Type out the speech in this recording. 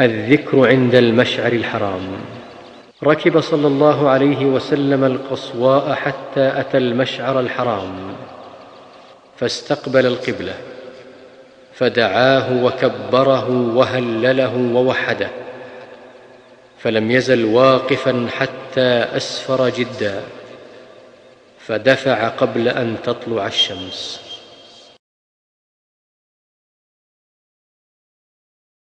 الذكر عند المشعر الحرام. ركب صلى الله عليه وسلم القصواء حتى أتى المشعر الحرام. فاستقبل القبلة. فدعاه وكبره وهلله ووحده. فلم يزل واقفا حتى أسفر جدا. فدفع قبل أن تطلع الشمس.